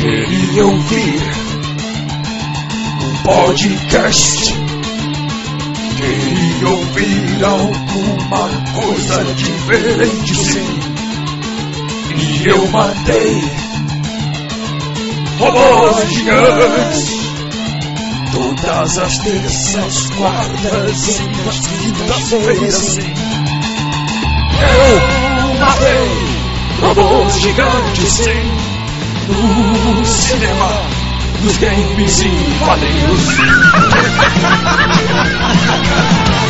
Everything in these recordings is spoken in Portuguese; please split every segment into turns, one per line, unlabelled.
Queria ouvir um podcast. Queria ouvir alguma coisa diferente, sim. E eu matei robôs gigantes. Todas as terças, quartas e as quintas-feiras, sim. Eu matei robôs gigantes, sim no cinema, nos games e quadrinhos.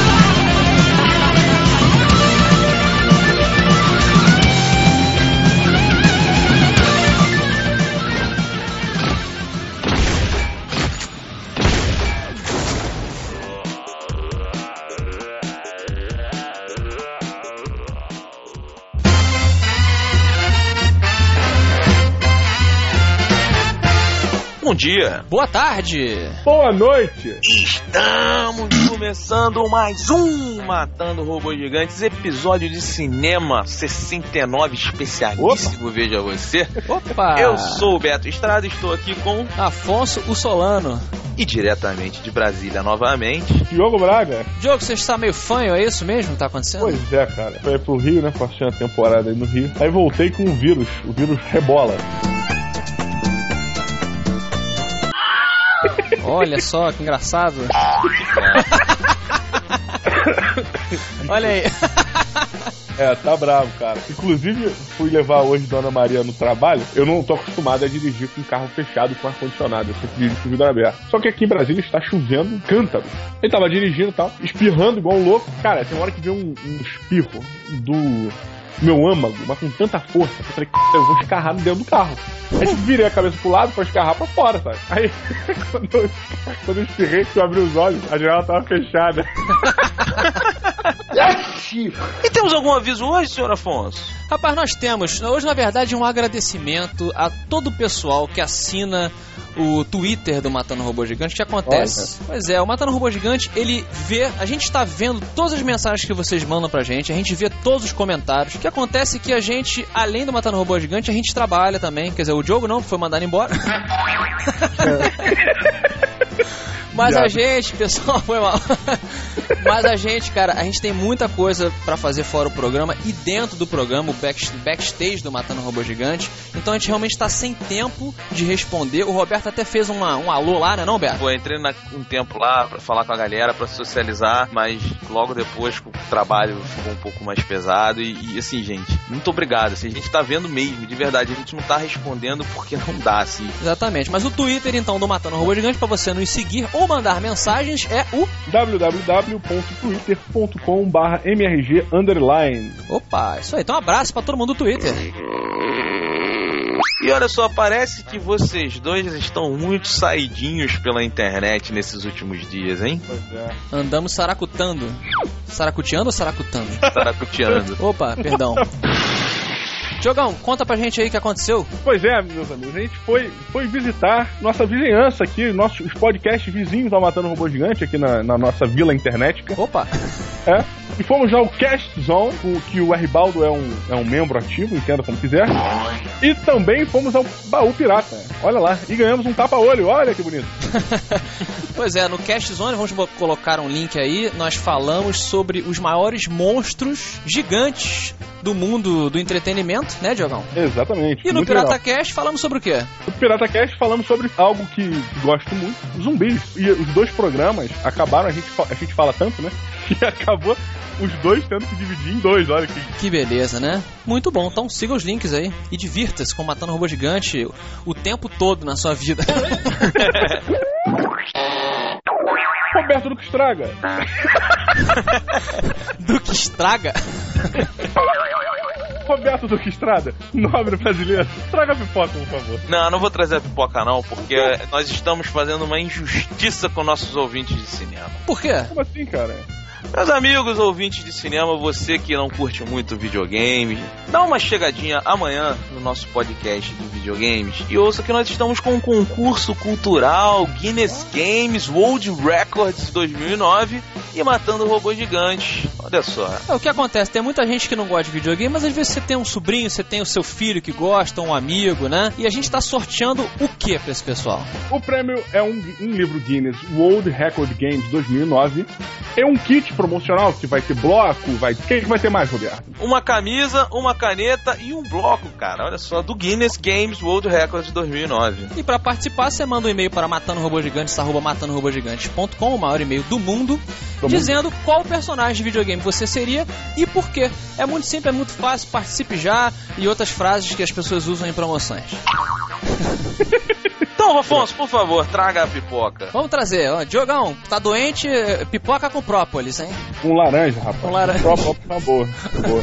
dia.
Boa tarde.
Boa noite.
Estamos começando mais um Matando Robôs Gigantes, episódio de cinema 69, especialíssimo, veja você.
Opa.
Eu sou o Beto Estrada, estou aqui com
Afonso o Solano.
e diretamente de Brasília novamente.
Diogo Braga.
Diogo, você está meio fanho, é isso mesmo que tá acontecendo?
Pois é, cara. Foi pro Rio, né? Passei uma temporada aí no Rio. Aí voltei com o vírus. O vírus rebola.
Olha só que engraçado. Olha aí.
É, tá bravo, cara. Inclusive, fui levar hoje Dona Maria no trabalho. Eu não tô acostumado a dirigir com carro fechado, com ar-condicionado. Eu sempre dirijo com vidro aberto. Só que aqui em Brasília está chovendo cântaros. Ele tava dirigindo e tal, espirrando igual um louco. Cara, tem uma hora que vem um, um espirro do meu âmago, mas com tanta força que eu falei, "C***, eu vou escarrar no dentro do carro. Aí tipo, virei a cabeça pro lado pra escarrar pra fora, sabe? Aí, quando eu, quando eu espirrei, que eu abri os olhos, a janela tava fechada.
E temos algum aviso hoje, senhor Afonso?
Rapaz, nós temos hoje, na verdade, um agradecimento a todo o pessoal que assina o Twitter do Matando Robô Gigante. O que acontece? Pois é, o Matando Robô Gigante, ele vê, a gente está vendo todas as mensagens que vocês mandam pra gente, a gente vê todos os comentários. O que acontece é que a gente, além do Matando Robô Gigante, a gente trabalha também. Quer dizer, o Diogo não, foi mandado embora. Mas a gente, pessoal, foi mal. Mas a gente, cara, a gente tem muita coisa pra fazer fora o programa e dentro do programa, o back- backstage do Matando Robô Gigante. Então a gente realmente tá sem tempo de responder. O Roberto até fez uma, um alô lá, né, não, Beto?
Pô, entrei na- um tempo lá pra falar com a galera, pra socializar, mas logo depois o trabalho ficou um pouco mais pesado e, e, assim, gente, muito obrigado. Assim, a gente tá vendo mesmo, de verdade, a gente não tá respondendo porque não dá, assim.
Exatamente. Mas o Twitter, então, do Matando Robô Gigante, pra você nos seguir ou mandar mensagens, é o.
www.twitter.com.br mrg underline.
Opa, isso aí. Então, um abraço pra todo mundo do Twitter.
E olha só, parece que vocês dois estão muito saidinhos pela internet nesses últimos dias, hein?
Pois é.
Andamos saracutando. Saracuteando ou saracutando?
Taracuteando.
Opa, perdão. Diogão, conta pra gente aí o que aconteceu.
Pois é, meus amigos, a gente foi, foi visitar nossa vizinhança aqui, nossos os podcasts vizinhos ao Matando Robô Gigante aqui na, na nossa vila internetica.
Opa,
É. E fomos ao Cast Zone, o- que o Ribaldo é um, é um membro ativo, entenda como quiser. E também fomos ao Baú Pirata. Olha lá. E ganhamos um tapa-olho, olha que bonito.
pois é, no Cast Zone, vamos colocar um link aí, nós falamos sobre os maiores monstros gigantes do mundo do entretenimento, né, Diogão?
Exatamente.
E no Pirata
legal.
Cast falamos sobre o quê?
No Pirata Cast falamos sobre algo que, gosto muito, zumbis. E os dois programas acabaram, a gente, a gente fala tanto, né? Que acabou os dois tendo que dividir em dois, olha que
Que beleza, né? Muito bom, então siga os links aí e divirta-se com Matando Robô Gigante o tempo todo na sua vida.
Roberto do que estraga.
do que estraga.
Roberto Duque Estrada, nobre brasileiro, traga a pipoca, por favor.
Não, não vou trazer a pipoca não, porque nós estamos fazendo uma injustiça com nossos ouvintes de cinema.
Por quê?
Como assim, cara?
Meus amigos ouvintes de cinema, você que não curte muito videogames, dá uma chegadinha amanhã no nosso podcast de videogames e ouça que nós estamos com um concurso cultural Guinness Games World Records 2009 e matando robôs gigantes. Olha só.
É, o que acontece? Tem muita gente que não gosta de videogame, mas às vezes você tem um sobrinho, você tem o seu filho que gosta, um amigo, né? E a gente tá sorteando o que pra esse pessoal?
O prêmio é um, um livro Guinness World Record Games 2009. É um kit promocional que vai ter bloco, vai. O que, que vai ter mais, Roberto?
Uma camisa, uma caneta e um bloco, cara. Olha só, do Guinness Games World Record 2009.
E para participar, você manda um e-mail para matandorobogigantes, arroba matandorobogigantes.com, o maior e-mail do mundo,
Do
dizendo qual personagem de videogame você seria e por quê. É muito simples, é muito fácil, participe já e outras frases que as pessoas usam em promoções.
Então, Afonso, por favor, traga a pipoca.
Vamos trazer, ó, Diogão, tá doente, pipoca com própolis, hein?
Com laranja, rapaz.
Com laranja.
Próprio, tá boa. tá boa.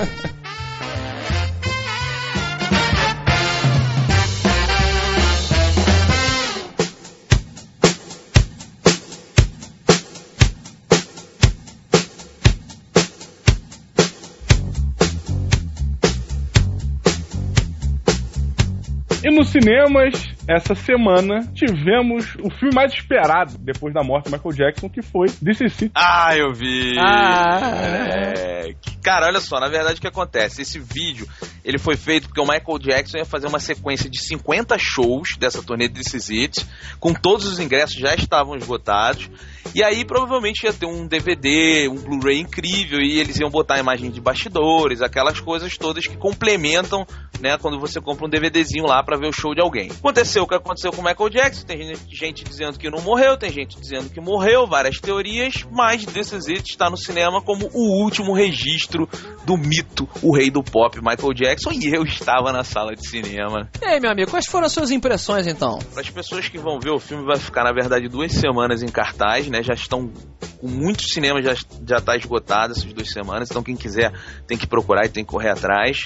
E nos cinemas, essa semana, tivemos o filme mais esperado depois da morte do Michael Jackson, que foi This Is It.
Ah, eu vi.
Ah.
É, que- Cara, olha só, na verdade o que acontece? Esse vídeo, ele foi feito porque o Michael Jackson ia fazer uma sequência de 50 shows dessa turnê This Is It, com todos os ingressos já estavam esgotados, e aí provavelmente ia ter um DVD, um Blu-ray incrível, e eles iam botar imagens de bastidores, aquelas coisas todas que complementam, né, quando você compra um DVDzinho lá pra ver o show de alguém. Aconteceu o que aconteceu com o Michael Jackson, tem gente, gente dizendo que não morreu, tem gente dizendo que morreu, várias teorias, mas This Is It está no cinema como o último registro do mito, o rei do pop, Michael Jackson, e eu estava na sala de cinema.
E aí, meu amigo, quais foram as suas impressões então?
Para as pessoas que vão ver o filme, vai ficar, na verdade, duas semanas em cartaz, né? Já estão com muitos cinemas, já, já tá esgotado essas duas semanas, então quem quiser tem que procurar e tem que correr atrás.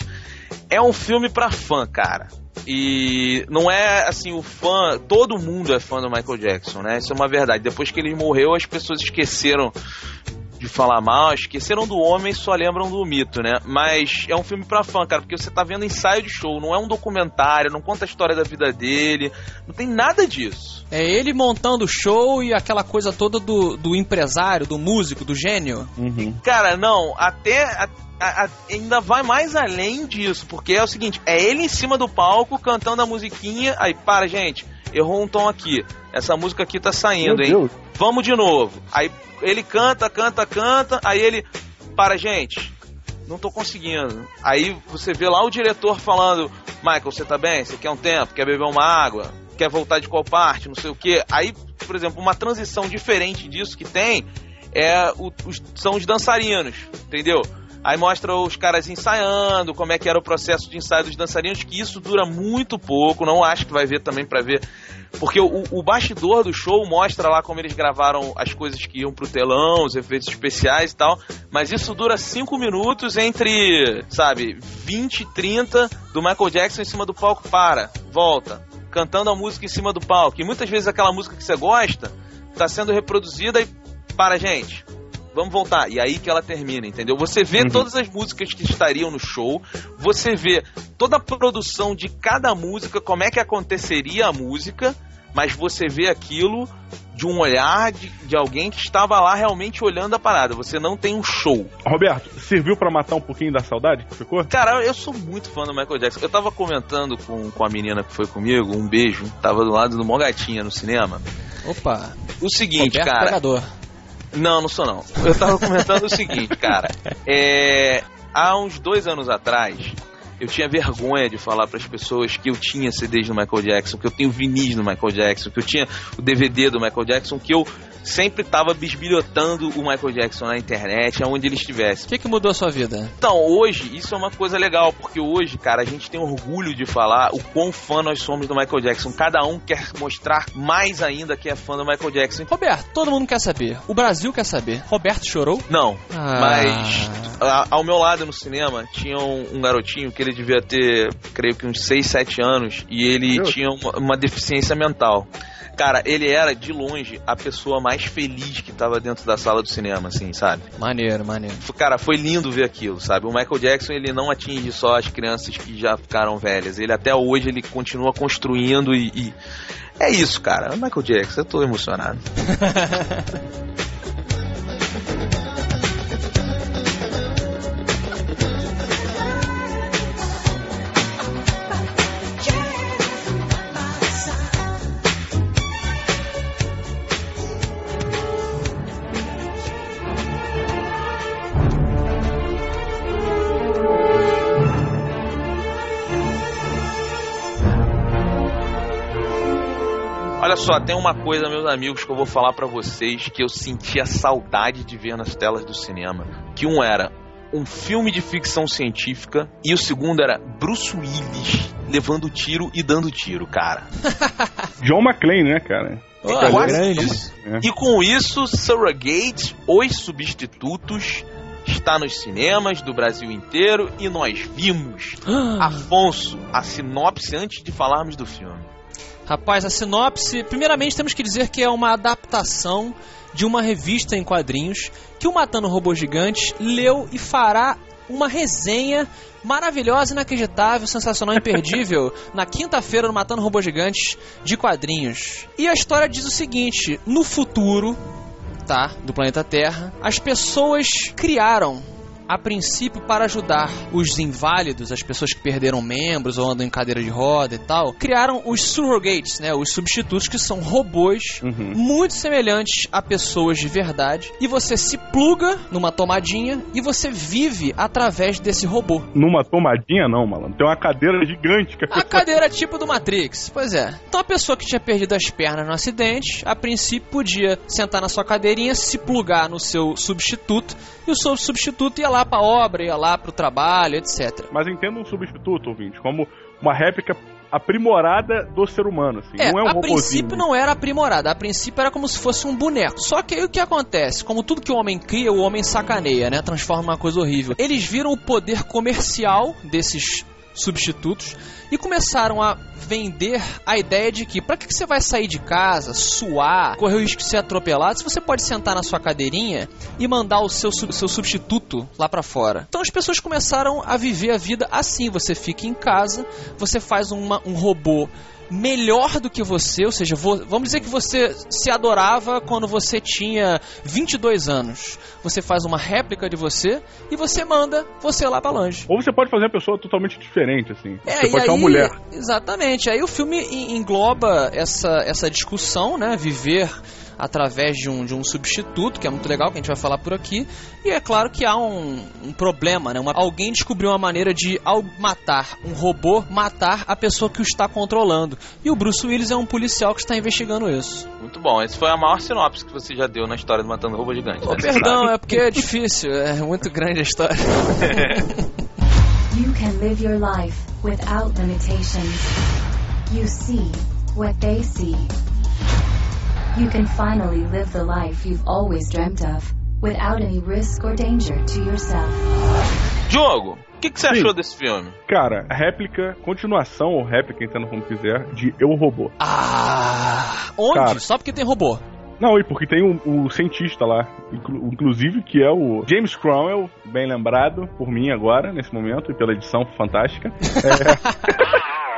É um filme pra fã, cara. E não é assim, o fã, todo mundo é fã do Michael Jackson, né? Isso é uma verdade. Depois que ele morreu, as pessoas esqueceram de falar mal, esqueceram do homem e só lembram do mito, né? Mas é um filme pra fã, cara, porque você tá vendo ensaio de show, não é um documentário, não conta a história da vida dele, não tem nada disso.
É ele montando o show e aquela coisa toda do, do empresário, do músico, do gênio.
Uhum.
Cara, não, até a- a- a- ainda vai mais além disso, porque é o seguinte, é ele em cima do palco cantando a musiquinha, aí para, gente, errou um tom aqui. Essa música aqui tá saindo,
Meu
hein?
Deus.
Vamos de novo. Aí ele canta, canta, canta, aí ele para, gente. Não tô conseguindo. Aí você vê lá o diretor falando: Michael, você tá bem? Você quer um tempo? Quer beber uma água? Quer voltar de qual parte? Não sei o que. Aí, por exemplo, uma transição diferente disso que tem é o- os, são os dançarinos, entendeu? Aí mostra os caras ensaiando, como é que era o processo de ensaio dos dançarinos, que isso dura muito pouco, não acho que vai ver também pra ver. Porque o, o bastidor do show mostra lá como eles gravaram as coisas que iam pro telão, os efeitos especiais e tal, mas isso dura 5 minutos entre, sabe, 20 e 30 do Michael Jackson em cima do palco, para, volta, cantando a música em cima do palco. E muitas vezes aquela música que você gosta tá sendo reproduzida e para, gente, vamos voltar. E aí que ela termina, entendeu? Você vê
Uhum.
todas as músicas que estariam no show, você vê toda a produção de cada música, como é que aconteceria a música, mas você vê aquilo de um olhar de, de alguém que estava lá realmente olhando a parada. Você não tem um show.
Roberto, serviu pra matar um pouquinho da saudade que ficou?
Cara, eu sou muito fã do Michael Jackson. Eu tava comentando com, com a menina que foi comigo, um beijo, tava do lado do Mogatinha no cinema.
Opa,
O seguinte,
Roberto
cara.
Pegador.
Não, não sou não. Eu tava comentando o seguinte, cara. É, há uns dois anos atrás, eu tinha vergonha de falar para as pessoas que eu tinha CDs do Michael Jackson, que eu tenho vinis do Michael Jackson, que eu tinha o DVD do Michael Jackson, que eu sempre tava bisbilhotando o Michael Jackson na internet, aonde ele estivesse.
O que, que mudou a sua vida?
Então, hoje, isso é uma coisa legal, porque hoje, cara, a gente tem orgulho de falar o quão fã nós somos do Michael Jackson. Cada um quer mostrar mais ainda que é fã do Michael Jackson.
Roberto, todo mundo quer saber. O Brasil quer saber. Roberto chorou?
Não,
Ah.
mas a- ao meu lado no cinema tinha um, um garotinho que ele devia ter, creio que uns 6, 7 anos, e ele
Meu.
tinha uma, uma deficiência mental. Cara, ele era, de longe, a pessoa mais feliz que tava dentro da sala do cinema, assim, sabe?
Maneiro, maneiro.
Cara, foi lindo ver aquilo, sabe? O Michael Jackson, ele não atinge só as crianças que já ficaram velhas. Ele até hoje, ele continua construindo e... e- É isso, cara. O Michael Jackson, eu tô emocionado. Olha só, tem uma coisa, meus amigos, que eu vou falar para vocês que eu sentia saudade de ver nas telas do cinema. Que um era um filme de ficção científica e o segundo era Bruce Willis levando tiro e dando tiro, cara.
John McClane, né, cara?
Oh,
É
grande.
isso. E com isso, Surrogate, Os Substitutos, está nos cinemas do Brasil inteiro e nós vimos. Afonso, a sinopse antes de falarmos do filme.
Rapaz, a sinopse, primeiramente temos que dizer que é uma adaptação de uma revista em quadrinhos que o Matando Robô Gigante leu e fará uma resenha maravilhosa, inacreditável, sensacional, imperdível na quinta-feira no Matando Robô Gigantes de quadrinhos. E a história diz o seguinte: no futuro, tá, do planeta Terra, as pessoas criaram a princípio para ajudar os inválidos, as pessoas que perderam membros ou andam em cadeira de roda e tal, criaram os surrogates, né, os substitutos que são robôs
Uhum.
muito semelhantes a pessoas de verdade e você se pluga numa tomadinha e você vive através desse robô.
Numa tomadinha, não, malandro. Tem uma cadeira gigante que a
A
pessoa
cadeira tipo do Matrix. Pois é. Então a pessoa que tinha perdido as pernas no acidente, a princípio podia sentar na sua cadeirinha, se plugar no seu substituto, e o seu substituto ia lá pra obra, ia lá pro trabalho, etc.
Mas entenda um substituto, ouvinte, como uma réplica aprimorada do ser humano, assim.
É,
não é um
a princípio não era aprimorada, a princípio era como se fosse um boneco. Só que aí o que acontece? Como tudo que o homem cria, o homem sacaneia, né? Transforma numa coisa horrível. Eles viram o poder comercial desses substitutos e começaram a vender a ideia de que para que você vai sair de casa, suar, correr o risco de ser atropelado, se você pode sentar na sua cadeirinha e mandar o seu, seu substituto lá pra fora. Então as pessoas começaram a viver a vida assim, você fica em casa, você faz uma- um robô melhor do que você, ou seja, vamos dizer que você se adorava quando você tinha 22 anos. Você faz uma réplica de você e você manda você lá pra longe.
Ou você pode fazer uma pessoa totalmente diferente, assim.
É,
você pode ser uma
aí-
mulher.
Exatamente. Aí o filme en- engloba essa, essa discussão, né? Viver através de um, de um substituto, que é muito legal, que a gente vai falar por aqui. E é claro que há um, um problema, né? Uma- alguém descobriu uma maneira de, ao matar um robô, matar a pessoa que o está controlando. E o Bruce Willis é um policial que está investigando isso.
Muito bom, esse foi a maior sinopse que você já deu na história do Matando Robô Gigante.
Oh,
né?
perdão, é porque é difícil, é muito grande a história.
You can live your life without limitations. You see what they see. You can finally live the life you've always dreamt of without any risk or danger to yourself.
Diogo, o que, que você
Sim.
achou desse filme?
Cara, réplica, continuação ou réplica, entenda como quiser, de Eu Robô.
Ah, onde?
Cara.
Só porque tem robô.
Não, e porque tem o, o cientista lá, inclu- inclusive que é o James Cromwell, bem lembrado por mim agora, nesse momento, e pela edição fantástica. É...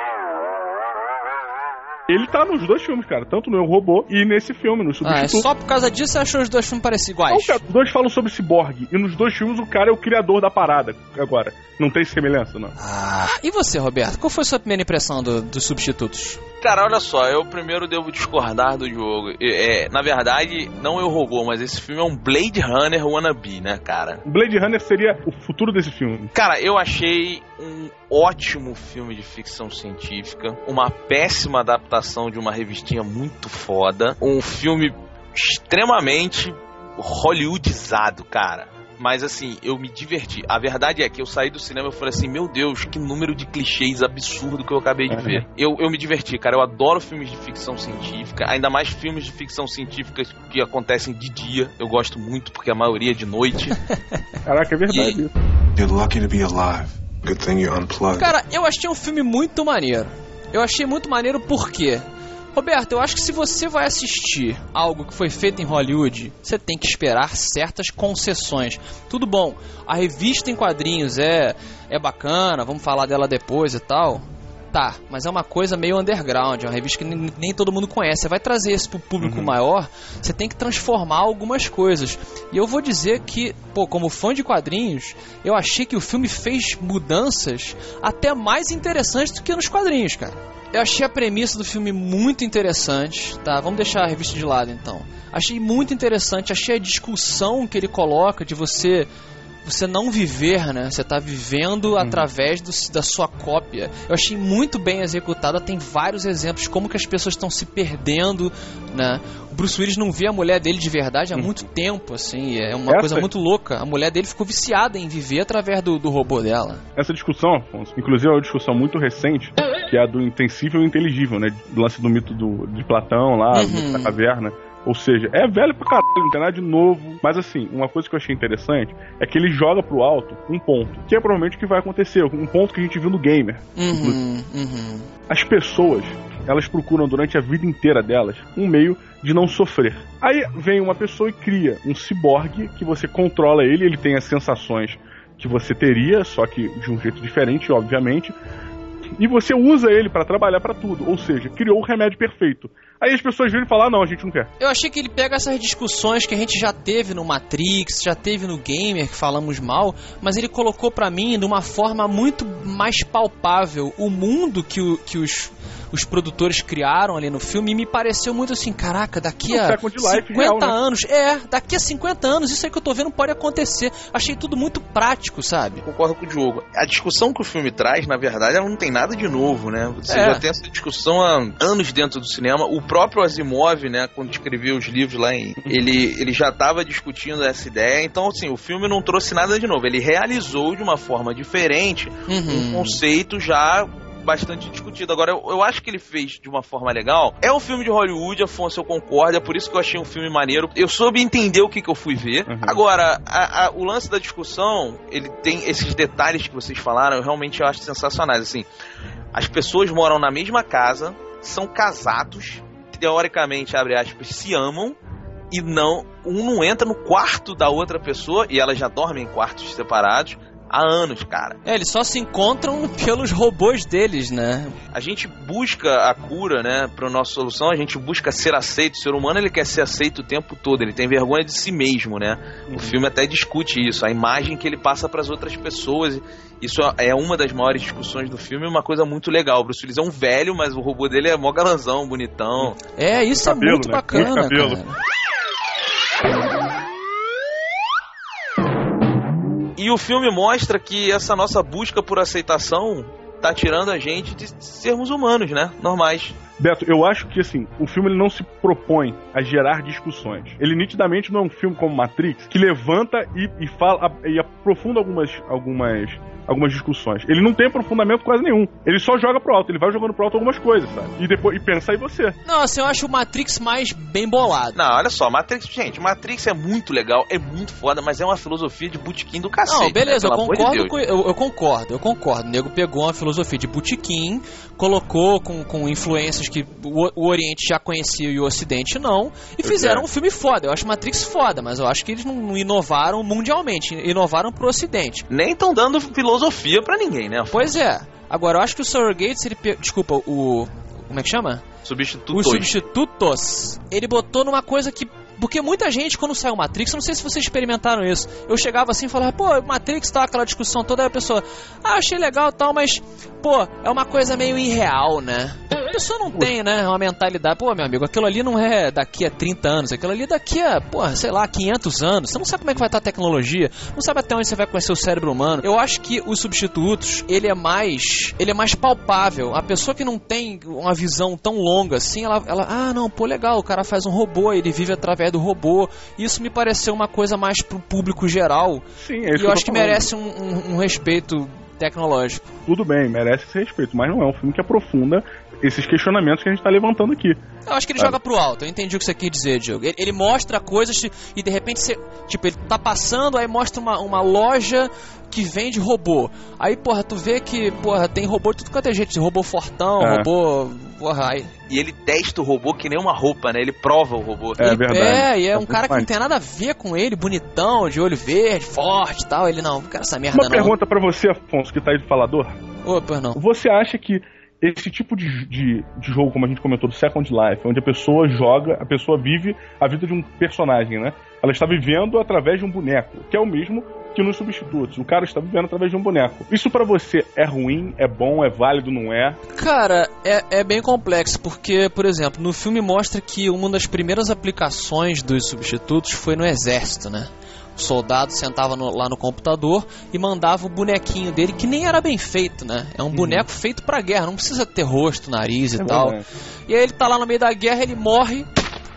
Ele tá nos dois filmes, cara, tanto no Eu Robô e nesse filme, no
Ah, é
Substituto.
só por causa disso você achou os dois filmes parecidos iguais?
Não, cara, os dois falam sobre ciborgue, e nos dois filmes o cara é o criador da parada. Agora, não tem semelhança, não.
Ah, e você, Roberto? Qual foi a sua primeira impressão do- dos substitutos?
Cara, olha só, eu primeiro devo discordar do jogo. É, na verdade, não eu robô, mas esse filme é um Blade Runner wannabe, né, cara?
Blade Runner seria o futuro desse filme.
Cara, eu achei um ótimo filme de ficção científica, uma péssima adaptação de uma revistinha muito foda, um filme extremamente hollywoodizado, cara. Mas assim, eu me diverti. A verdade é que eu saí do cinema e falei assim, meu Deus, que número de clichês absurdo que eu acabei de
Uhum.
ver. Eu, eu me diverti, cara. Eu adoro filmes de ficção científica, ainda mais filmes de ficção científica que acontecem de dia. Eu gosto muito porque a maioria é de noite.
Caraca, é verdade
E-.
You're lucky to be alive. Good thing you unplugged.
Cara, eu achei um filme muito maneiro. Eu achei muito maneiro por quê? Roberto, eu acho que se você vai assistir algo que foi feito em Hollywood, você tem que esperar certas concessões. Tudo bom, a revista em quadrinhos é, é bacana, vamos falar dela depois e tal. Tá, mas é uma coisa meio underground, é uma revista que nem, nem todo mundo conhece. Você vai trazer isso pro público maior, você tem que transformar algumas coisas. E eu vou dizer que, pô, como fã de quadrinhos, eu achei que o filme fez mudanças até mais interessantes do que nos quadrinhos, cara. Eu achei a premissa do filme muito interessante, tá? Vamos deixar a revista de lado então. Achei muito interessante, achei a discussão que ele coloca de você você não viver, né? Você tá vivendo através do, da sua cópia. Eu achei muito bem executada, tem vários exemplos como que as pessoas estão se perdendo, né? O Bruce Willis não vê a mulher dele de verdade há muito tempo, assim, é uma
Essa-
coisa muito louca. A mulher dele ficou viciada em viver através do, do robô dela.
Essa discussão, Afonso, inclusive é uma discussão muito recente, que é a do intensível e inteligível, né? Do lance do mito do, de Platão lá, do
Uhum.
mito da caverna. Ou seja, é velho pra caralho, não tem nada de novo. Mas assim, uma coisa que eu achei interessante é que ele joga pro alto um ponto, que é provavelmente o que vai acontecer, um ponto que a gente viu no gamer.
Uhum, uhum.
As pessoas, elas procuram durante a vida inteira delas um meio de não sofrer. Aí vem uma pessoa e cria um ciborgue que você controla ele, ele tem as sensações que você teria, só que de um jeito diferente, obviamente. E você usa ele pra trabalhar pra tudo, ou seja, criou o remédio perfeito. Aí as pessoas viram e falam: ah, não, a gente não quer.
Eu achei que ele pega essas discussões que a gente já teve no Matrix, já teve no Gamer, que falamos mal, mas ele colocou pra mim de uma forma muito mais palpável o mundo que, o- que os, os produtores criaram ali no filme e me pareceu muito assim, caraca, daqui
Um
a
Second Life
50
real, né?
anos, é, daqui a 50 anos, isso aí que eu tô vendo pode acontecer. Achei tudo muito prático, sabe?
Concordo com o Diogo. A discussão que o filme traz, na verdade, ela não tem nada de novo, né? Você
É.
já tem essa discussão há anos dentro do cinema. O próprio Asimov, né, quando escreveu os livros lá, em, ele, ele já estava discutindo essa ideia. Então, assim, o filme não trouxe nada de novo. Ele realizou de uma forma diferente um
Uhum.
conceito já bastante discutido. Agora, eu, eu acho que ele fez de uma forma legal. É um filme de Hollywood, Afonso, eu concordo. É por isso que eu achei um filme maneiro. Eu soube entender o que, que eu fui ver.
Uhum.
Agora, a- a- o lance da discussão, ele tem esses detalhes que vocês falaram, eu realmente acho sensacionais. Assim, as pessoas moram na mesma casa, são casados, teoricamente, abre aspas, se amam. E não, um não entra no quarto da outra pessoa, e elas já dormem em quartos separados há anos, cara.
É, eles só se encontram pelos robôs deles, né?
A gente busca a cura, né, para nossa solução, a gente busca ser aceito. O ser humano ele quer ser aceito o tempo todo, ele tem vergonha de si mesmo, né? O filme até discute isso, a imagem que ele passa para as outras pessoas. Isso é uma das maiores discussões do filme, uma coisa muito legal. O Bruce Willis é um velho, mas o robô dele é mó galanzão, bonitão.
É, isso é
cabelo,
muito
né?
bacana,
Muito cabelo.
cara.
E o filme mostra que essa nossa busca por aceitação tá tirando a gente de sermos humanos, né? Normais.
Beto, eu acho que assim, o filme ele não se propõe a gerar discussões. Ele nitidamente não é um filme como Matrix que levanta e, e fala e aprofunda algumas, algumas, algumas discussões. Ele não tem aprofundamento quase nenhum. Ele só joga pro alto, ele vai jogando pro alto algumas coisas, sabe? E depois e pensa aí você.
Não, assim, eu acho o Matrix mais bem bolado.
Não, olha só, Matrix, gente, Matrix é muito legal, é muito foda, mas é uma filosofia de botequim do cacete.
Não, beleza,
né?
eu
de
concordo,
Deus.
com, eu, eu concordo, eu concordo. O nego pegou uma filosofia de botequim, colocou com, com influências que o, o Oriente já conhecia e o Ocidente não, e fizeram
é.
um filme foda. Eu acho Matrix foda, mas eu acho que eles não, não inovaram mundialmente, inovaram pro Ocidente.
Nem estão dando filosofia pra ninguém, né?
Pois é. Agora, eu acho que o Surrogates, ele. Desculpa, o. Como é que chama?
Substituto
Os substitutos, ele botou numa coisa que. Porque muita gente, quando saiu Matrix, eu não sei se vocês experimentaram isso. Eu chegava assim e falava, pô, Matrix tá aquela discussão toda, aí a pessoa, ah, achei legal e tal, mas, pô, é uma coisa meio irreal, né? A pessoa não tem, né, uma mentalidade, pô, meu amigo, aquilo ali não é daqui a 30 anos, aquilo ali é daqui a, pô, sei lá, 500 anos. Você não sabe como é que vai estar a tecnologia, não sabe até onde você vai conhecer o cérebro humano. Eu acho que os substitutos, ele é mais, ele é mais palpável. A pessoa que não tem uma visão tão longa assim, ela, ela ah, não, pô, legal, o cara faz um robô, ele vive através do robô. Isso me pareceu uma coisa mais pro público geral.
Sim, é
E
isso
eu
que
acho que
falando.
merece um, um- um respeito tecnológico.
Tudo bem, merece esse respeito, mas não é um filme que aprofunda esses questionamentos que a gente tá levantando aqui.
Eu acho que ele
Sabe?
joga pro alto, eu entendi o que você quis dizer, Diogo. Ele, ele mostra coisas e de repente você. Tipo, ele tá passando, aí mostra uma, uma loja que vende robô. Aí, porra, tu vê que, porra, tem robô de tudo quanto é jeito, robô fortão,
É.
robô. Porra, aí.
E ele testa o robô que nem uma roupa, né? Ele prova o robô.
É
ele,
verdade.
É, e é
É
um cara que não tem nada a ver com ele, bonitão, de olho verde, forte e tal. Ele não, não quero essa merda
Uma
não.
pergunta pra você, Afonso, que tá aí do falador.
Ô, pois não.
Você acha que esse tipo de, de, de jogo, como a gente comentou, do Second Life, onde a pessoa joga, a pessoa vive a vida de um personagem, né? Ela está vivendo através de um boneco, que é o mesmo que nos substitutos. O cara está vivendo através de um boneco. Isso pra você é ruim, é bom, é válido, não é?
Cara, é, é bem complexo, porque, por exemplo, no filme mostra que uma das primeiras aplicações dos substitutos foi no exército, né? Soldado sentava no, lá no computador e mandava o bonequinho dele, que nem era bem feito, né? É um uhum. boneco feito pra guerra, não precisa ter rosto, nariz e é tal. Verdade. E aí ele tá lá no meio da guerra, ele morre,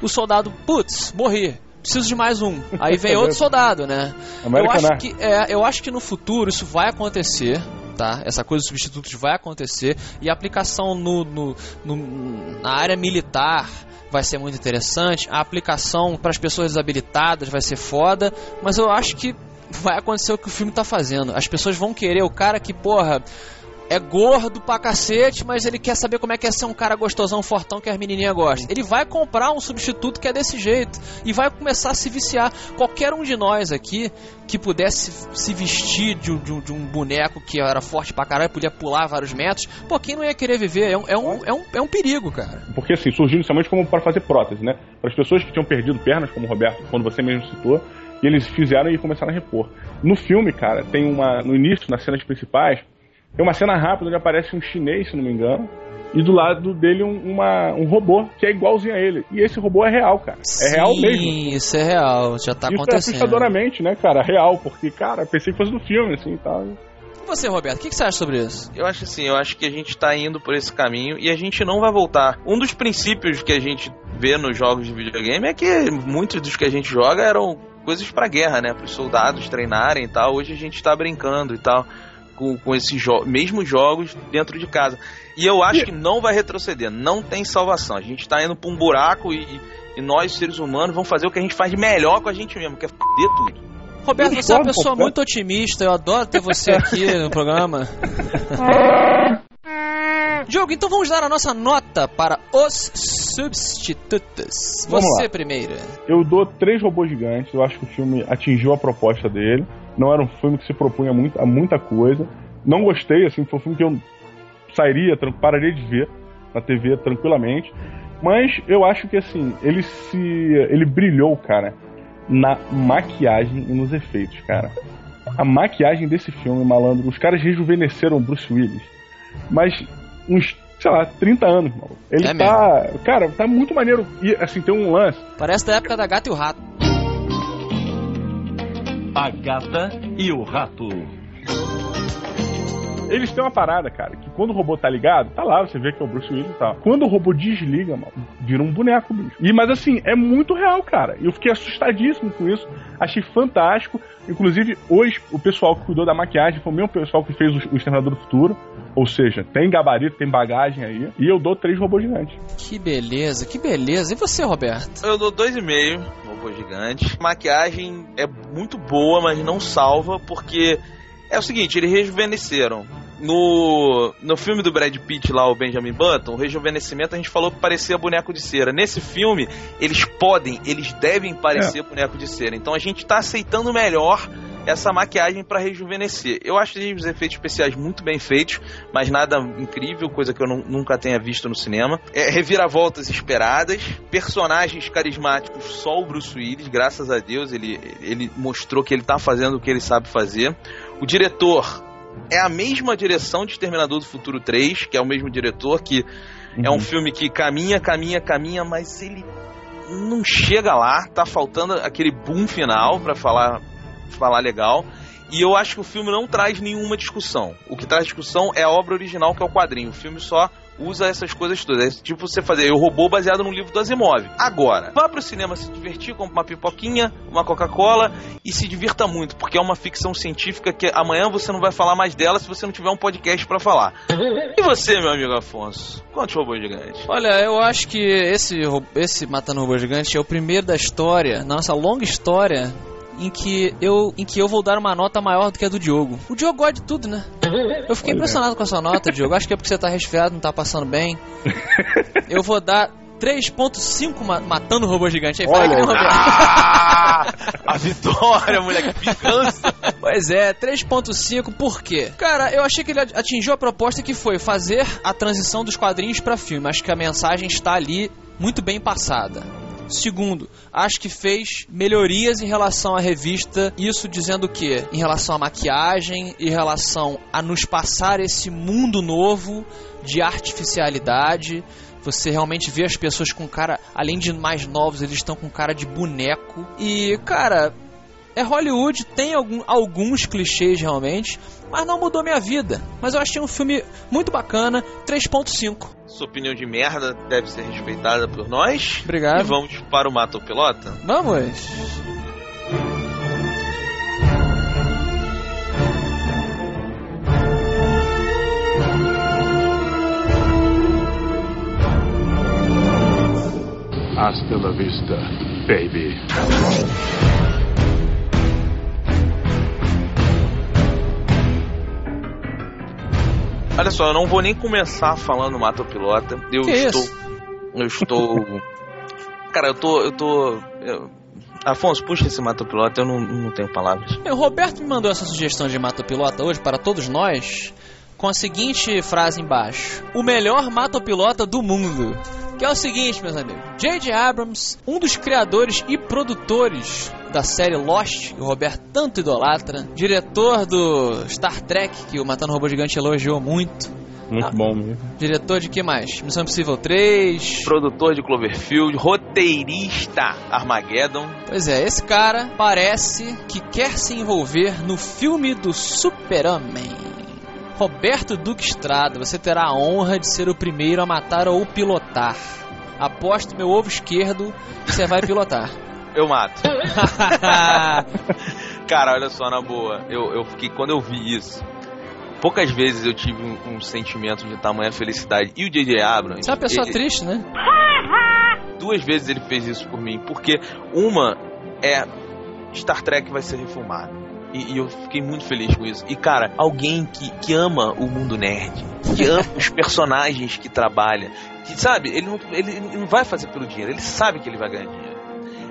o soldado, putz, morri preciso de mais um. Aí vem outro soldado, né? eu acho, que, é, eu acho que no futuro isso vai acontecer. Tá? Essa coisa dos substitutos vai acontecer e a aplicação no, no, no na área militar vai ser muito interessante. A aplicação para as pessoas desabilitadas vai ser foda, mas eu acho que vai acontecer o que o filme está fazendo. As pessoas vão querer o cara que, porra, é gordo pra cacete, mas ele quer saber como é que é ser um cara gostosão, fortão que as menininhas gostam. Ele vai comprar um substituto que é desse jeito e vai começar a se viciar. Qualquer um de nós aqui que pudesse se vestir de, de, de um boneco que era forte pra caralho, podia pular vários metros, pô, quem não ia querer viver? É um, é um, é um, é um perigo, cara.
Porque assim, surgiu inicialmente como para fazer prótese, né? Para as pessoas que tinham perdido pernas, como o Roberto, quando você mesmo citou, e eles fizeram e começaram a repor. No filme, cara, tem uma. No início, nas cenas principais, tem uma cena rápida onde aparece um chinês, se não me engano, e do lado dele um, uma, um robô que é igualzinho a ele. E esse robô é real, cara. É
Sim,
real mesmo.
Sim, isso é real, já tá
isso
é acontecendo. Isso
é assustadoramente, né, cara? Real, porque, cara, pensei que fosse do filme, assim e tal.
E você, Roberto, o que, que, você acha sobre isso?
Eu acho assim, eu acho que a gente tá indo por esse caminho e a gente não vai voltar. Um dos princípios que a gente vê nos jogos de videogame é que muitos dos que a gente joga eram coisas para guerra, né? Para os soldados treinarem e tal. Hoje a gente tá brincando e tal com, com esses jo mesmos jogos dentro de casa. E eu acho que não vai retroceder, não tem salvação. A gente está indo para um buraco e, e, nós, seres humanos, vamos fazer o que a gente faz de melhor com a gente mesmo, que é foder tudo.
Roberto, você é uma pessoa muito otimista, eu adoro ter você aqui no programa. Diogo, então vamos dar a nossa nota para os substitutos. Você primeiro.
Eu dou três robôs gigantes. Eu acho que o filme atingiu a proposta dele. Não era um filme que se propunha muito, a muita coisa. Não gostei, assim, foi um filme que eu sairia, pararia de ver na TV tranquilamente. Mas eu acho que assim, ele se. ele brilhou, cara, na maquiagem e nos efeitos, cara. A maquiagem desse filme, malandro, os caras rejuvenesceram Bruce Willis. Mas uns, sei lá, 30 anos, maluco. Ele é tá. Mesmo. Cara, tá muito maneiro. E assim, tem um lance.
Parece da época da gata e o rato.
A Gata e o Rato.
Eles têm uma parada, cara, que quando o robô tá ligado, tá lá, você vê que é o Bruce Willis e tal. Quando o robô desliga, mano, vira um boneco, bicho. E, mas assim, é muito real, cara. Eu fiquei assustadíssimo com isso. Achei fantástico. Inclusive, hoje, o pessoal que cuidou da maquiagem foi o mesmo pessoal que fez o, o Exterminador do Futuro. Ou seja, tem gabarito, tem bagagem aí. E eu dou três robôs gigantes.
Que beleza, que beleza. E você, Roberto?
Eu dou dois e meio robô gigante. maquiagem é muito boa, mas não salva, porque é o seguinte, eles rejuvenesceram. No, no filme do Brad Pitt lá, o Benjamin Button, o rejuvenescimento a gente falou que parecia boneco de cera. Nesse filme, eles podem, eles devem parecer é. boneco de cera. Então a gente tá aceitando melhor essa maquiagem para rejuvenescer. Eu acho os efeitos especiais muito bem feitos, mas nada incrível, coisa que eu nunca tenha visto no cinema. É, reviravoltas esperadas, personagens carismáticos, só o Bruce Willis, graças a Deus, ele, ele mostrou que ele tá fazendo o que ele sabe fazer. O diretor é a mesma direção de Exterminador do Futuro 3, que é o mesmo diretor, que uhum. é um uhum. filme que caminha, caminha, caminha, mas ele não chega lá, tá faltando aquele boom final para falar falar legal. E eu acho que o filme não traz nenhuma discussão. O que traz discussão é a obra original, que é o quadrinho. O filme só usa essas coisas todas. É tipo você fazer o robô baseado no livro do Asimov. Agora, vá pro cinema se divertir, compre uma pipoquinha, uma Coca-Cola e se divirta muito, porque é uma ficção científica que amanhã você não vai falar mais dela se você não tiver um podcast para falar. E você, meu amigo Afonso? Quantos robôs gigantes?
Olha, eu acho que esse, esse Matando Robô Gigante é o primeiro da história, nossa longa história em que eu em que eu vou dar uma nota maior do que a do Diogo. O Diogo gosta de tudo, né? Eu fiquei impressionado com a sua nota, Diogo. Acho que é porque você tá resfriado, não tá passando bem. Eu vou dar 3.5 matando o robô gigante. Aí,
Olha, fala ah, a vitória, moleque, vingança.
Pois é, 3.5 por quê? Cara, eu achei que ele atingiu a proposta que foi fazer a transição dos quadrinhos para filme. Acho que a mensagem está ali muito bem passada. Segundo, acho que fez melhorias em relação à revista, isso dizendo o quê? Em relação à maquiagem, em relação a nos passar esse mundo novo de artificialidade. Você realmente vê as pessoas com cara, além de mais novos, eles estão com cara de boneco. E, cara, é Hollywood, tem algum, alguns clichês realmente, mas não mudou minha vida. Mas eu achei um filme muito bacana, 3.5.
Sua opinião de merda deve ser respeitada por nós.
Obrigado.
E vamos para o Mato Pilota?
Vamos!
Hasta la vista, baby.
Olha só, eu não vou nem começar falando Mato Pilota. Eu
Que
estou.
isso?
Eu estou. Cara, eu tô. Eu tô. eu- Afonso, puxa esse Mato Pilota, eu não, não tenho palavras.
O Roberto me mandou essa sugestão de matopilota hoje para todos nós com a seguinte frase embaixo: O melhor matopilota do mundo. Que é o seguinte, meus amigos: J.J. Abrams, um dos criadores e produtores da série Lost, que o Roberto tanto idolatra, diretor do Star Trek, que o Matando Robô Gigante elogiou muito,
Muito
Ah.
bom mesmo.
diretor de que mais? Missão Impossível 3.
Produtor de Cloverfield, roteirista Armageddon.
Pois é, esse cara parece que quer se envolver no filme do Super-Homem. Roberto Duque Estrada, você terá a honra de ser o primeiro a matar ou pilotar. Aposto meu ovo esquerdo que você vai pilotar.
Eu mato. Cara, olha só, na boa, eu, eu fiquei. Quando eu vi isso, poucas vezes eu tive um, um sentimento de tamanha felicidade. E o J.J. Abrams.
Você é uma pessoa
ele-
triste, né?
duas vezes ele fez isso por mim, porque uma é Star Trek vai ser refilmado. E, e eu fiquei muito feliz com isso. E cara, alguém que, que ama o mundo nerd, que ama os personagens que trabalha, que sabe, ele não, ele, ele não vai fazer pelo dinheiro, ele sabe que ele vai ganhar dinheiro.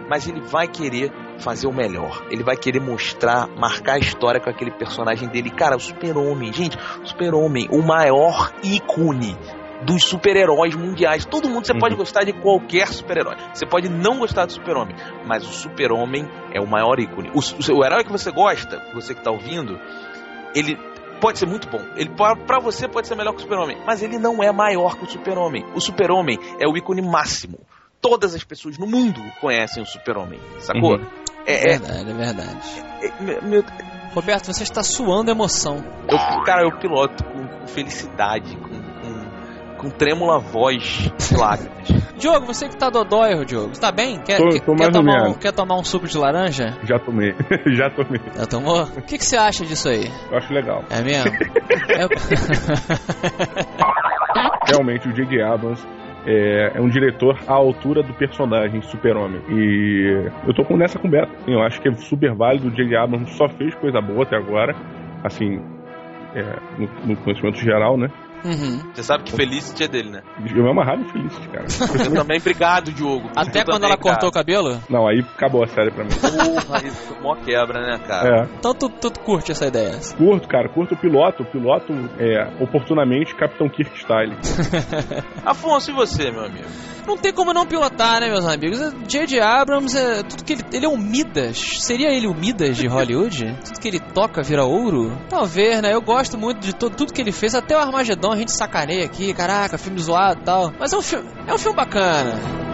Mas ele vai querer fazer o melhor. Ele vai querer mostrar, marcar a história com aquele personagem dele. Cara, o Super-Homem, gente, o Super-Homem, o maior ícone dos super-heróis mundiais. Todo mundo, você
Uhum.
pode gostar de qualquer super-herói. Você pode não gostar do super-homem, mas o super-homem é o maior ícone. O, o, o herói que você gosta, você que tá ouvindo, ele pode ser muito bom. Ele pa- pra você pode ser melhor que o super-homem, mas ele não é maior que o super-homem. O super-homem é o ícone máximo. Todas as pessoas no mundo conhecem o super-homem, sacou?
Uhum.
É, é,
verdade, é verdade.
é- meu- meu-
Roberto, você está suando emoção.
eu, cara, eu piloto com, com felicidade, com, com, com trêmula voz de lágrimas.
Diogo, você que tá dodói, Diogo. Você tá bem? Quer,
Tô- tô
quer tomar um, quer tomar um suco de laranja?
Já tomei. Já tomei.
Já tomou? O que, que você acha disso aí?
Eu acho legal.
É mesmo? É-
Realmente, o J.J. Abrams é, é um diretor à altura do personagem Super-Homem. E eu tô com nessa Beto. Eu acho que é super válido. O J.J. Abrams só fez coisa boa até agora. Assim, é, no, no conhecimento geral, né?
Uhum.
Você sabe que Felicity é dele, né?
Eu me amarrava em Feliz, cara.
Eu também, obrigado, Diogo.
Até
Eu
quando
também,
ela cortou o
cara.
cabelo?
Não, aí acabou a série pra mim.
Porra, isso mó quebra, né, cara?
É.
Então tu, tu curte essa ideia.
Curto, cara, curto o piloto. O piloto é oportunamente Capitão Kirk Style.
Afonso, e você, meu amigo?
Não tem como não pilotar, né, meus amigos? J.J. Abrams, é, tudo que ele, ele é o Midas. Seria ele o Midas de Hollywood? tudo que ele toca vira ouro? Talvez, né? Eu gosto muito de todo, tudo que ele fez. Até o Armagedon a gente sacaneia aqui. Caraca, filme zoado e tal. Mas é um, filme, é um filme bacana.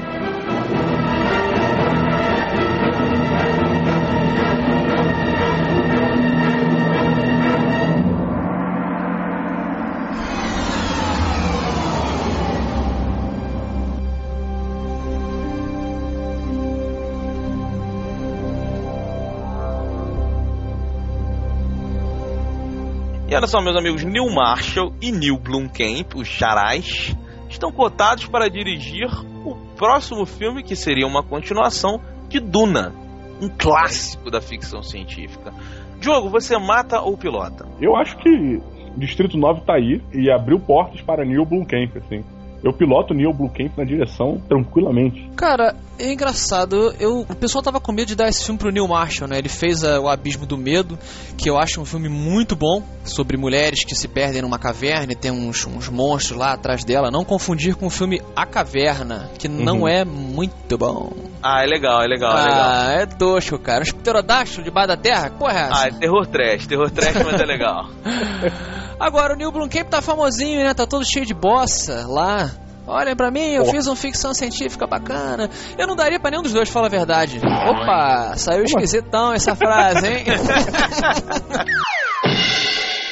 Olha só, meus amigos, Neil Marshall e Neil Blomkamp, os charais, estão cotados para dirigir o próximo filme que seria uma continuação de Duna, um clássico da ficção científica. Diogo, você mata ou pilota?
Eu acho que Distrito 9 tá aí e abriu portas para Neil Blomkamp, assim. Eu piloto Neil Blomkamp na direção tranquilamente.
Cara, é engraçado. Eu, o pessoal tava com medo de dar esse filme pro Neil Marshall, né? Ele fez ah, O Abismo do Medo, que eu acho um filme muito bom, sobre mulheres que se perdem numa caverna e tem uns, uns monstros lá atrás dela. Não confundir com o filme A Caverna, que não
Uhum.
é muito bom.
Ah, é legal, é legal, é legal.
ah, é tosco, cara. Os pterodáctilos debaixo da terra? Porra, é essa?
Ah, é terror trash, terror trash, mas é legal.
Agora, o Neil Blomkamp tá famosinho, né? Tá todo cheio de bossa lá. Olhem pra mim, eu fiz um ficção científica bacana. Eu não daria pra nenhum dos dois, fala a verdade. Opa, saiu esquisitão essa frase, hein?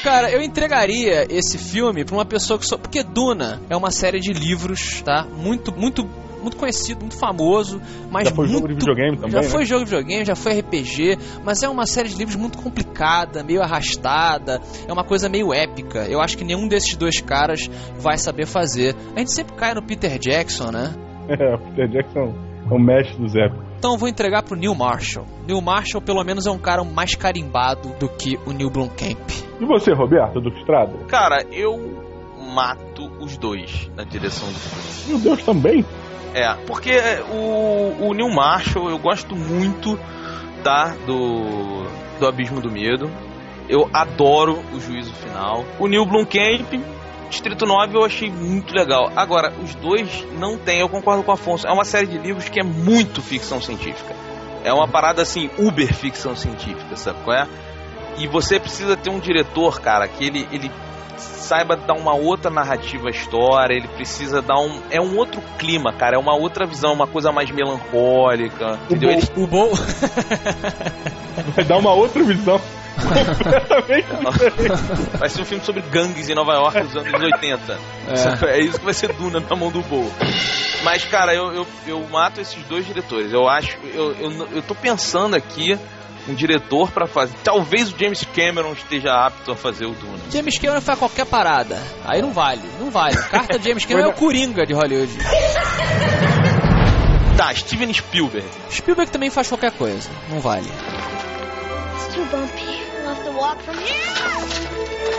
Cara, eu entregaria esse filme pra uma pessoa que só. Porque Duna é uma série de livros, tá? Muito, muito. Muito conhecido, muito famoso, mas
Já foi
muito,
jogo de videogame também,
Já
né?
foi jogo de videogame, já foi RPG, mas é uma série de livros muito complicada, meio arrastada, é uma coisa meio épica. Eu acho que nenhum desses dois caras vai saber fazer. A gente sempre cai no Peter Jackson, né?
É, o Peter Jackson é o mestre dos épicos.
Então eu vou entregar pro Neil Marshall. Neil Marshall, pelo menos, é um cara mais carimbado do que o Neil Blomkamp.
E você, Roberto, do Estrada?
Cara, eu mato os dois na direção do filme.
Meu Deus, também?
É, porque o, o Neil Marshall eu gosto muito, tá? Do, do Abismo do Medo. Eu adoro o juízo final. O Neil Blomkamp, Distrito 9, eu achei muito legal. Agora, os dois não tem, eu concordo com o Afonso. É uma série de livros que é muito ficção científica. É uma parada assim, uber ficção científica, sabe qual é? E você precisa ter um diretor, cara, que ele, ele saiba dar uma outra narrativa à história, ele precisa dar um. É um outro clima, cara, é uma outra visão, uma coisa mais melancólica. Entendeu? Ele-
O Bo...
Vai dar uma outra visão
vai ser um filme sobre gangues em Nova York nos anos 80. É. isso que vai ser Duna na mão do Boa. Mas, cara, eu, eu, eu mato esses dois diretores. Eu acho. Eu, eu, eu tô pensando aqui um diretor pra fazer. Talvez o James Cameron esteja apto a fazer o Duna.
James Cameron faz qualquer parada. Aí não vale, não vale. Carta de James Cameron é o Coringa de Hollywood.
Tá, Steven Spielberg.
Spielberg também faz qualquer coisa. Não vale.
It's too bumpy. We'll have to walk from here.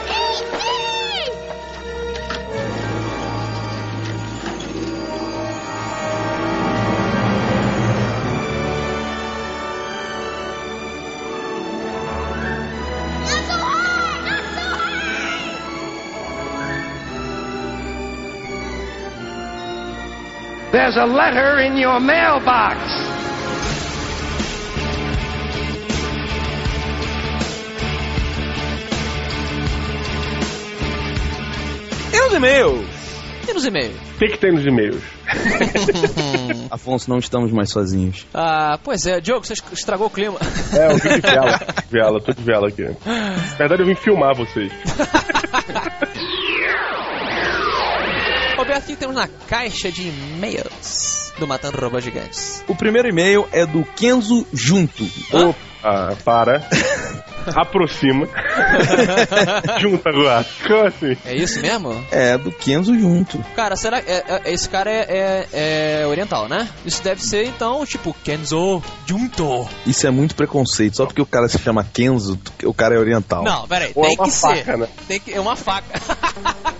Not
There's a letter in your mailbox.
E nos e-mails?
E nos e-mails?
O que, que tem nos e-mails?
Afonso, não estamos mais sozinhos.
Ah, pois é, Diogo, você estragou o clima.
É, eu vim de vela. vela, tô de vela aqui. Na verdade, eu vim filmar vocês.
Que temos na caixa de e-mails do Matando Robôs Gigantes?
O primeiro e-mail é do Kenzo Junto.
Opa, para. Aproxima. Junta agora. Como assim?
É isso mesmo?
É, do Kenzo Junto.
Cara, será que é- é- esse cara é, é- é oriental, né? Isso deve ser, então, tipo, Kenzo Junto.
Isso é muito preconceito. Só porque o cara se chama Kenzo, o cara é oriental.
Não, peraí,
Ou é
tem
uma
que
faca,
ser.
né?
Tem que, é uma faca.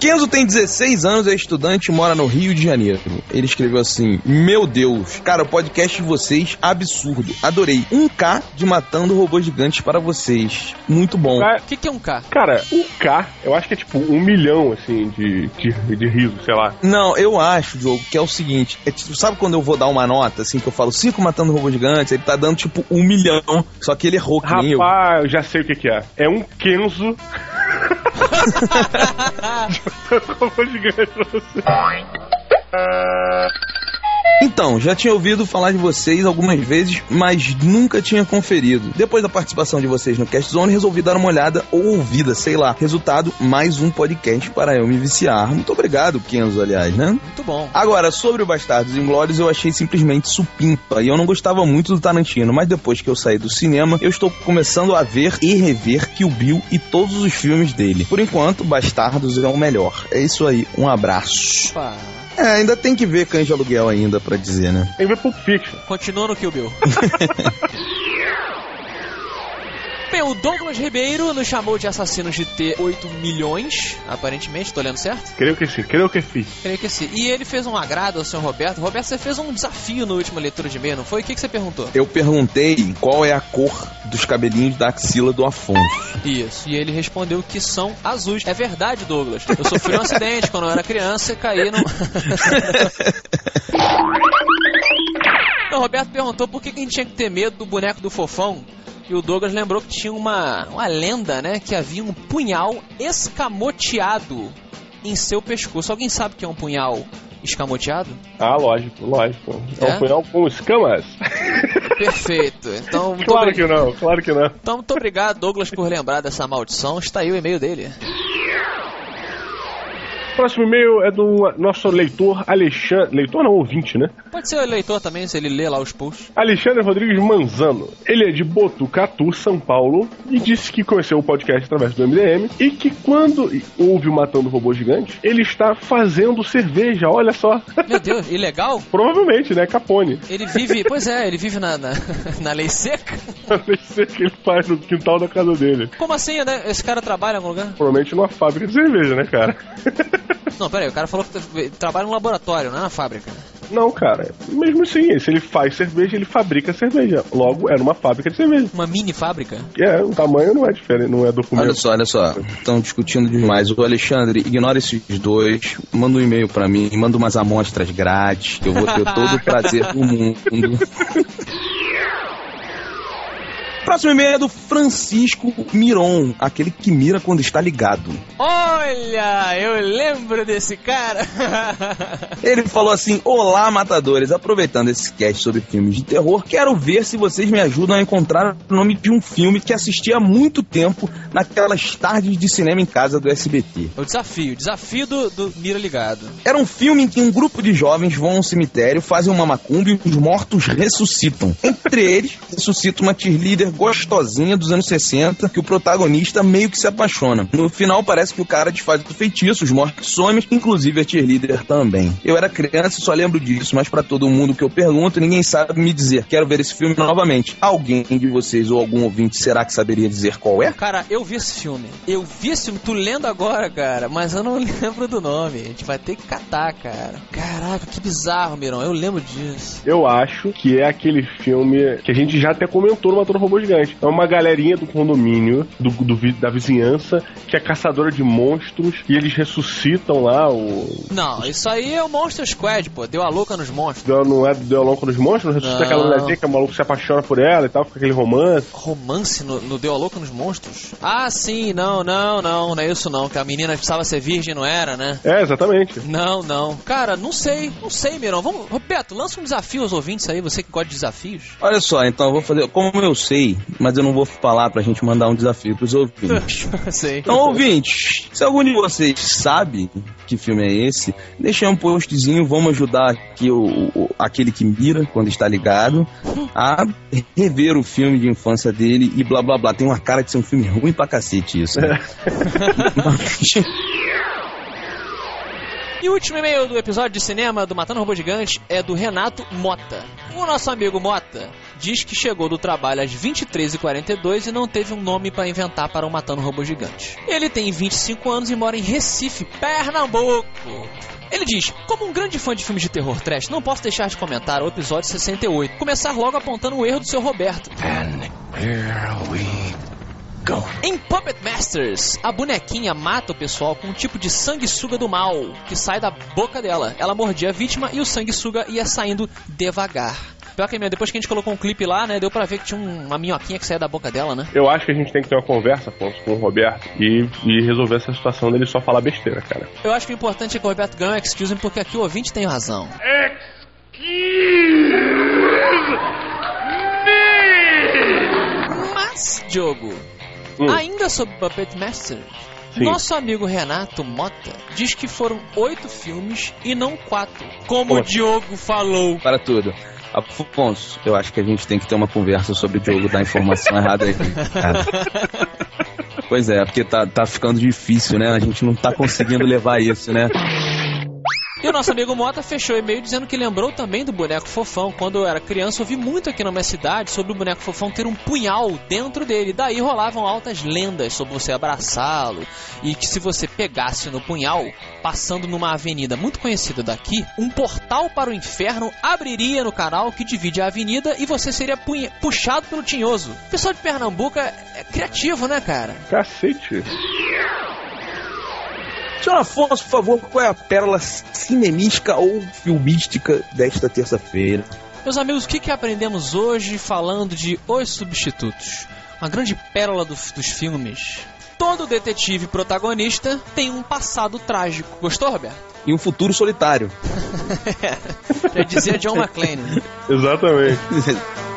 Kenzo tem 16 anos, é estudante e mora no Rio de Janeiro. Ele escreveu assim: Meu Deus, cara, o podcast de vocês, absurdo. Adorei. 1K de matando robôs gigantes para vocês. Muito bom.
O que, que é um K?
Cara, o K, eu acho que é tipo um milhão, assim, de, de, de riso, sei lá.
Não, eu acho, Diogo, que é o seguinte: é tipo, sabe quando eu vou dar uma nota, assim, que eu falo 5 matando robôs gigantes? Ele tá dando tipo um milhão. Só que ele errou que nem eu.
Rapaz, eu já sei o que, que é. É um Kenzo. Robô gigante pra você.
Então, já tinha ouvido falar de vocês algumas vezes, mas nunca tinha conferido. Depois da participação de vocês no Cast Zone, resolvi dar uma olhada ou ouvida, sei lá. Resultado, mais um podcast para eu me viciar. Muito obrigado, Kenzo, aliás, né?
Muito bom.
Agora, sobre o Bastardos Inglórios, eu achei simplesmente supimpa. E eu não gostava muito do Tarantino, mas depois que eu saí do cinema, eu estou começando a ver e rever Kill Bill e todos os filmes dele. Por enquanto, Bastardos é o melhor. É isso aí, um abraço.
Opa.
É, ainda tem que ver Cães de Aluguel ainda, pra dizer, né?
Tem que ver Pulp Fiction.
Continua no Kill Bill. Bem, o Douglas Ribeiro nos chamou de assassinos de ter 8 milhões, aparentemente, tô lendo certo?
Creio que sim, creio que sim.
Creio que sim. E ele fez um agrado ao senhor Roberto. Roberto, você fez um desafio na última leitura de e-mail, não foi? O que, que você perguntou?
Eu perguntei qual é a cor dos cabelinhos da axila do Afonso.
Isso. E ele respondeu que são azuis. É verdade, Douglas. Eu sofri um acidente quando eu era criança e caí no. o Roberto perguntou por que que a gente tinha que ter medo do boneco do fofão E o Douglas lembrou que tinha uma, uma lenda, né? Que havia um punhal escamoteado em seu pescoço. Alguém sabe o que é um punhal escamoteado?
Ah, lógico, lógico. É,
É?
um punhal com escamas.
Perfeito. Então,
claro
obri-
que não, claro que não.
Então, muito obrigado, Douglas, por lembrar dessa maldição. Está aí o e-mail dele.
Próximo e-mail é do nosso leitor Alexandre. Leitor não, ouvinte, né?
Pode ser o eleitor também, se ele lê lá os posts.
Alexandre Rodrigues Manzano. Ele é de Botucatu, São Paulo, e disse que conheceu o podcast através do MDM e que quando ouve o Matando o Robô Gigante, ele está fazendo cerveja, olha só.
Meu Deus, ilegal?
Provavelmente, né? Capone.
Ele vive. Pois é, ele vive na, na, na lei seca?
Deve ser que ele faz no quintal da casa dele.
Como assim, né? Esse cara trabalha em algum lugar?
Provavelmente numa fábrica de cerveja, né, cara?
Não, peraí, o cara falou que tra- trabalha no laboratório, não é na fábrica.
Não, cara. Mesmo assim, se ele faz cerveja, ele fabrica cerveja. Logo, é numa fábrica de cerveja.
Uma mini fábrica?
É, o tamanho não é diferente, não é
Olha
documento.
só, olha só, estão discutindo demais. O Alexandre, ignora esses dois, manda um e-mail pra mim, manda umas amostras grátis, que eu vou ter todo o prazer do mundo. Próximo e-mail é do Francisco Miron, aquele que mira quando está ligado.
Olha, eu lembro desse cara.
Ele falou assim: Olá, matadores, aproveitando esse cast sobre filmes de terror, quero ver se vocês me ajudam a encontrar o nome de um filme que assisti há muito tempo naquelas tardes de cinema em casa do SBT.
o desafio, desafio do, do Mira Ligado.
Era um filme em que um grupo de jovens vão a um cemitério, fazem uma macumba e os mortos ressuscitam. Entre eles, ressuscita uma cheerleader gostosinha dos anos 60, que o protagonista meio que se apaixona. No final, parece que o cara desfaz o feitiço, os mortos somem, inclusive a cheerleader também. Eu era criança e só lembro disso, mas pra todo mundo que eu pergunto, ninguém sabe me dizer. Quero ver esse filme novamente. Alguém de vocês ou algum ouvinte, será que saberia dizer qual é?
Cara, eu vi esse filme. Eu vi esse filme, tu lendo agora, cara, mas eu não lembro do nome. A gente vai ter que catar, cara. Caraca, que bizarro, Mirão. Eu lembro disso.
Eu acho que é aquele filme que a gente já até comentou no Matou no Gigante. É uma galerinha do condomínio, do, do da vizinhança, que é caçadora de monstros e eles ressuscitam lá o.
Não, isso aí é o Monster Squad, pô. Deu a louca nos monstros.
Deu- Não é Deu louco nos monstros? Ressuscita
Não.
aquela mulherzinha que o maluco se apaixona por ela e tal, fica aquele romance.
Romance no, no Deu a louca nos monstros? Ah, sim, não, não, não, não é isso não. Que a menina precisava ser virgem, não era, né?
É, exatamente.
Não, não. Cara, não sei, não sei, Mirão. Vamos, Roberto, lança um desafio aos ouvintes aí, você que gosta de desafios.
Olha só, então eu vou fazer. Como eu sei, mas eu não vou falar pra gente mandar um desafio pros ouvintes.
sei.
Então, ouvintes, se algum de vocês sabe que filme é esse, deixa aí um postzinho, vamos ajudar aqui o, o- aquele que mira quando está ligado a rever o filme de infância dele e blá blá blá. Tem uma cara de ser um filme ruim pra cacete isso. Né? Mas-
E o último e-mail do episódio de cinema do Matando Robô Gigante é do Renato Mota. O nosso amigo Mota diz que chegou do trabalho às 23h42 e não teve um nome para inventar para o Matando Robô Gigante. Ele tem 25 anos e mora em Recife, Pernambuco. Ele diz: Como um grande fã de filmes de terror trash, não posso deixar de comentar o episódio 68. Começar logo apontando o erro do seu Roberto. Em Puppet Masters, a bonequinha mata o pessoal com um tipo de sanguessuga do mal que sai da boca dela. Ela mordia a vítima e o sanguessuga ia saindo devagar. Pior que mesmo, depois que a gente colocou um clipe lá, né, deu pra ver que tinha um- uma minhoquinha que saía da boca dela, né?
Eu acho que a gente tem que ter uma conversa, Afonso, com o Roberto e, e resolver essa situação dele só falar besteira, cara.
Eu acho que o importante é que o Roberto ganhe um excuse me, porque aqui o ouvinte tem razão. Mas, Diogo,
Hum.
ainda sobre Puppet Masters,
Sim.
nosso amigo Renato Mota diz que foram oito filmes e não quatro. Como
Como
o Diogo falou.
Para tudo. Afonso, eu acho que a gente tem que ter uma conversa sobre o jogo da informação errada aí. cara. Pois é, porque tá, tá ficando difícil, né? A gente não tá conseguindo levar isso, né?
E o nosso amigo Mota fechou o e-mail dizendo que lembrou também do boneco fofão. Quando eu era criança, ouvi muito aqui na minha cidade sobre o boneco fofão ter um punhal dentro dele. Daí rolavam altas lendas sobre você abraçá-lo. E que se você pegasse no punhal, passando numa avenida muito conhecida daqui, um portal para o inferno abriria no canal que divide a avenida e você seria puxado pelo tinhoso. O pessoal de Pernambuco é, é criativo, né, cara?
Cacete.
Senhor Afonso, por favor, qual é a pérola cinemística ou filmística desta terça-feira?
Meus amigos, o que, que aprendemos hoje falando de Os Substitutos? uma grande pérola do- dos filmes. Todo detetive protagonista tem um passado trágico. Gostou, Roberto?
E um futuro solitário.
Já dizia John McClane.
Exatamente.